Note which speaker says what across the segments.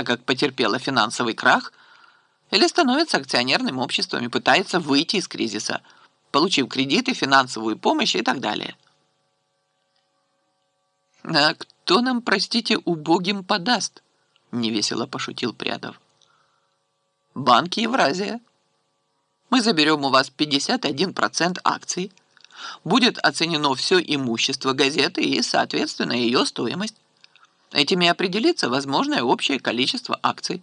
Speaker 1: так как потерпела финансовый крах, или становится акционерным обществом и пытается выйти из кризиса, получив кредиты, финансовую помощь и так далее. «А кто нам, простите, убогим подаст?» — невесело пошутил Прядов. «Банк Евразия. Мы заберем у вас 51% акций, будет оценено все имущество газеты и, соответственно, ее стоимость. Этими определится возможное общее количество акций.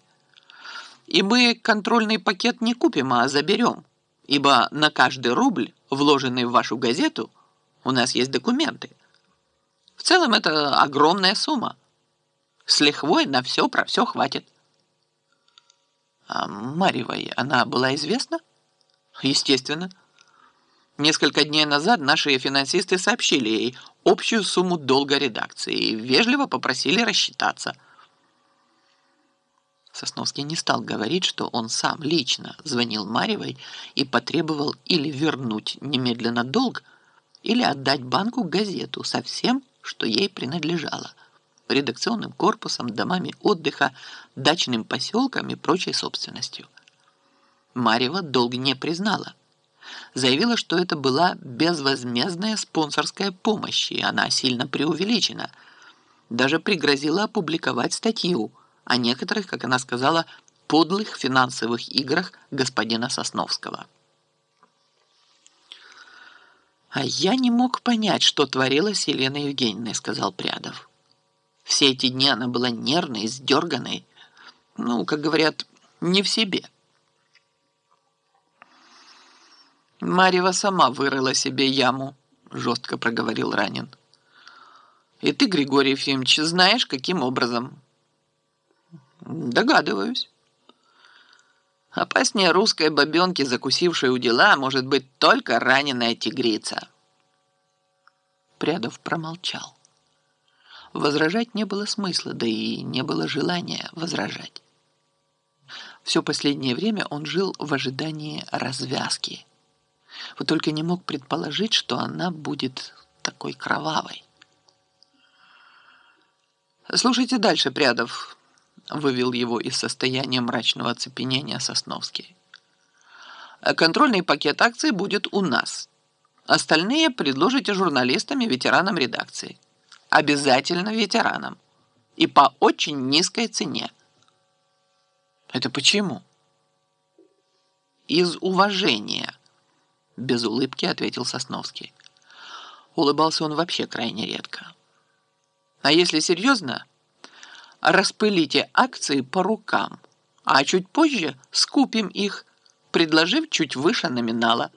Speaker 1: И мы контрольный пакет не купим, а заберем, ибо на каждый рубль, вложенный в вашу газету, у нас есть документы. В целом это огромная сумма. С лихвой на все про все хватит. А Марьевой она была известна? Естественно. Несколько дней назад наши финансисты сообщили ей общую сумму долга редакции и вежливо попросили рассчитаться. Сосновский не стал говорить, что он сам лично звонил Марьевой и потребовал или вернуть немедленно долг, или отдать банку газету со всем, что ей принадлежало, редакционным корпусом, домами отдыха, дачным поселкам и прочей собственностью. Марьева долг не признала заявила, что это была безвозмездная спонсорская помощь, и она сильно преувеличена. Даже пригрозила опубликовать статью о некоторых, как она сказала, подлых финансовых играх господина Сосновского. «А я не мог понять, что творилось с Еленой Евгеньевной», — сказал Прядов. «Все эти дни она была нервной, сдерганной, ну, как говорят, не в себе». Марьева сама вырыла себе яму, жестко проговорил Ранин. И ты, Григорий Ефимович, знаешь, каким образом? Догадываюсь. Опаснее русской бабенки, закусившей у дела, может быть только раненая тигрица. Прядов промолчал. Возражать не было смысла, да и не было желания возражать. Все последнее время он жил в ожидании развязки – вот только не мог предположить, что она будет такой кровавой. «Слушайте дальше, Прядов», — вывел его из состояния мрачного оцепенения Сосновский. «Контрольный пакет акций будет у нас. Остальные предложите журналистам и ветеранам редакции. Обязательно ветеранам. И по очень низкой цене». «Это почему?» «Из уважения» без улыбки ответил Сосновский. Улыбался он вообще крайне редко. А если серьезно, распылите акции по рукам, а чуть позже скупим их, предложив чуть выше номинала.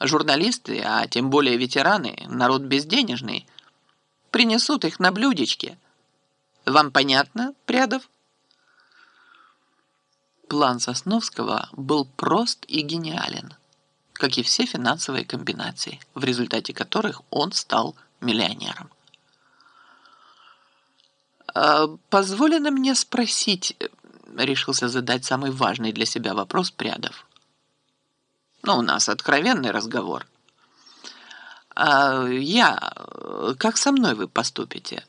Speaker 1: Журналисты, а тем более ветераны, народ безденежный, принесут их на блюдечке. Вам понятно, Прядов? План Сосновского был прост и гениален как и все финансовые комбинации, в результате которых он стал миллионером. «А «Позволено мне спросить», — решился задать самый важный для себя вопрос Прядов. «Ну, у нас откровенный разговор. А я, как со мной вы поступите?»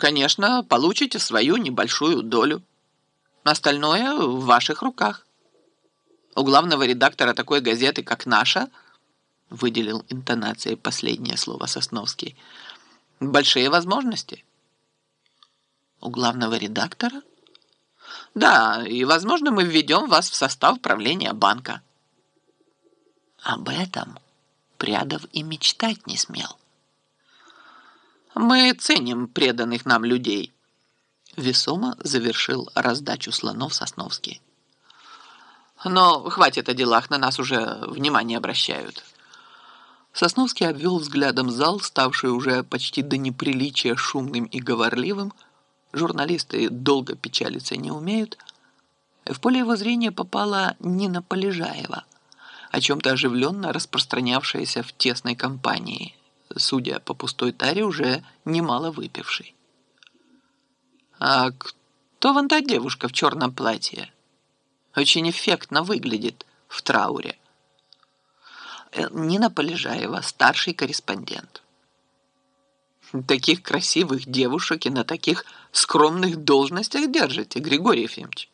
Speaker 1: «Конечно, получите свою небольшую долю. Остальное в ваших руках». У главного редактора такой газеты, как наша, выделил интонацией последнее слово Сосновский, большие возможности. У главного редактора? Да, и, возможно, мы введем вас в состав правления банка. Об этом Прядов и мечтать не смел. Мы ценим преданных нам людей. Весомо завершил раздачу слонов Сосновский. Но хватит о делах, на нас уже внимание обращают. Сосновский обвел взглядом зал, ставший уже почти до неприличия шумным и говорливым. Журналисты долго печалиться не умеют. В поле его зрения попала Нина Полежаева, о чем-то оживленно распространявшаяся в тесной компании, судя по пустой таре, уже немало выпившей. «А кто вон та девушка в черном платье?» Очень эффектно выглядит в трауре. Э, Нина Полежаева, старший корреспондент. Таких красивых девушек и на таких скромных должностях держите, Григорий Ефимович.